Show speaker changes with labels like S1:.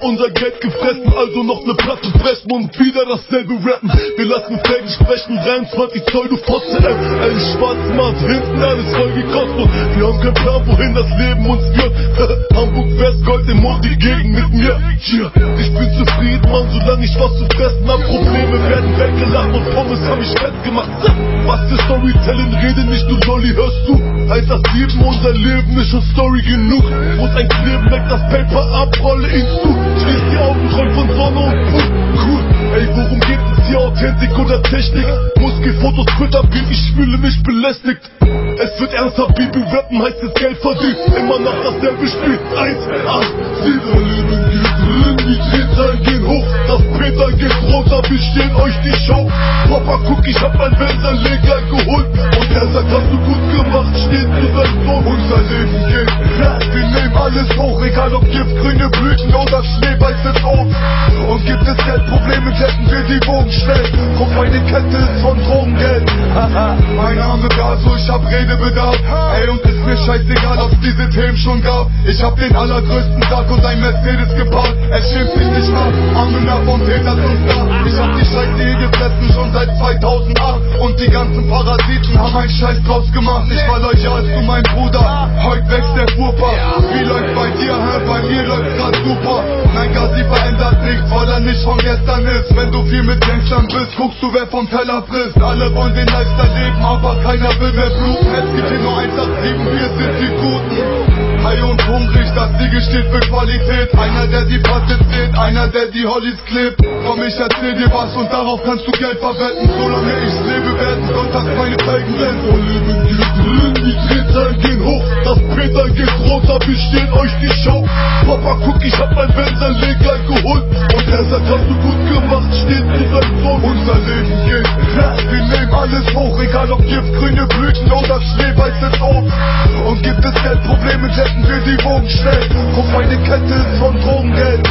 S1: unser Geld gefressen, also noch ne Platte fressen und wieder dasselbe rappen. Wir lassen Fäden sprechen, 23 Zoll, du Fotze, M, L, Schwarzmarkt, hinten alles voll Kosmos. Wir haben keinen Plan, wohin das Leben uns führt. Hamburg West, Gold im Mond, die Gegend mit mir. Yeah. Ich bin zufrieden, Mann, solange ich was zu fressen hab. Probleme werden weggelacht und Pommes haben mich festgemacht. Was für Storytelling, rede nicht, du Lolli, hörst du? 187, unser Leben ist schon Story genug. Muss ein Kleben weg, das Paper ab, rolle ihn zu. Schließ die Augen, träum von Sonne und Puh. Cool. Ey, worum geht es hier? Authentik oder Technik? Muskelfotos, Twitter, bin ich fühle mich belästigt. Es wird ernster, Bibi rappen heißt es Geld verdient. Immer noch dasselbe Spiel. 1, 8, 7. Leben geht drin, die Drehzahlen gehen hoch. Das Peter geht runter, wir stehen euch die Show. Papa, guck, ich hab mein Wenderleger geholt. Und er sagt, hast du gut gemacht, steht zu seinem Sohn. Unser Leben geht wir nehmen alles hoch. Egal ob Gift, grüne Schneeweißes Obst. Und gibt es Geldprobleme, ketten wir die Wogen schnell. Guck, meine Kette ist von Drogengeld. Mein Name Gaso, ich hab Redebedarf. Ey, und ist mir scheißegal, ob's diese Themen schon gab. Ich hab den allergrößten Sack und ein Mercedes geparkt. Es schämt sich nicht ab, Amina von Peters und da. Ich hab die Scheiße hier gefressen schon seit 2008. Und die ganzen Parasiten haben einen Scheiß draus gemacht. Ich war loyal zu meinem Bruder. Heute wächst der Fuhrpark. Wie läuft bei dir, hä? Bei mir läuft's grad super. Mein Gassi verändert nichts, weil er nicht von gestern ist. Wenn du viel mit Gangstern bist, guckst du, wer vom Teller frisst. Alle wollen den Lifestyle leben, aber keiner will mehr bluten. Es gibt hier nur 187, wir sind die Guten. High und hungrig, das Siegel steht für Qualität. Einer, der die Patte zählt, einer, der die Hollies klebt. Komm, ich erzähl dir was und darauf kannst du Geld verwetten. Solange ich lebe, werden sonntags meine Felgen glänzen. Unser Leben geht drin, die Drehzahlen wir stehen euch die Show. Papa, guck, ich hab mein Wenderleger geholt. Und er sagt, hast du gut gemacht, steht zu seinem Sohn. Unser Leben geht rap, wir nehmen alles hoch. Egal ob Gift, grüne Blüten oder schneeweißes Obst. Und gibt es Geldprobleme, setzen wir die Wogen schnell. Guck, meine Kette ist von Drogengeld.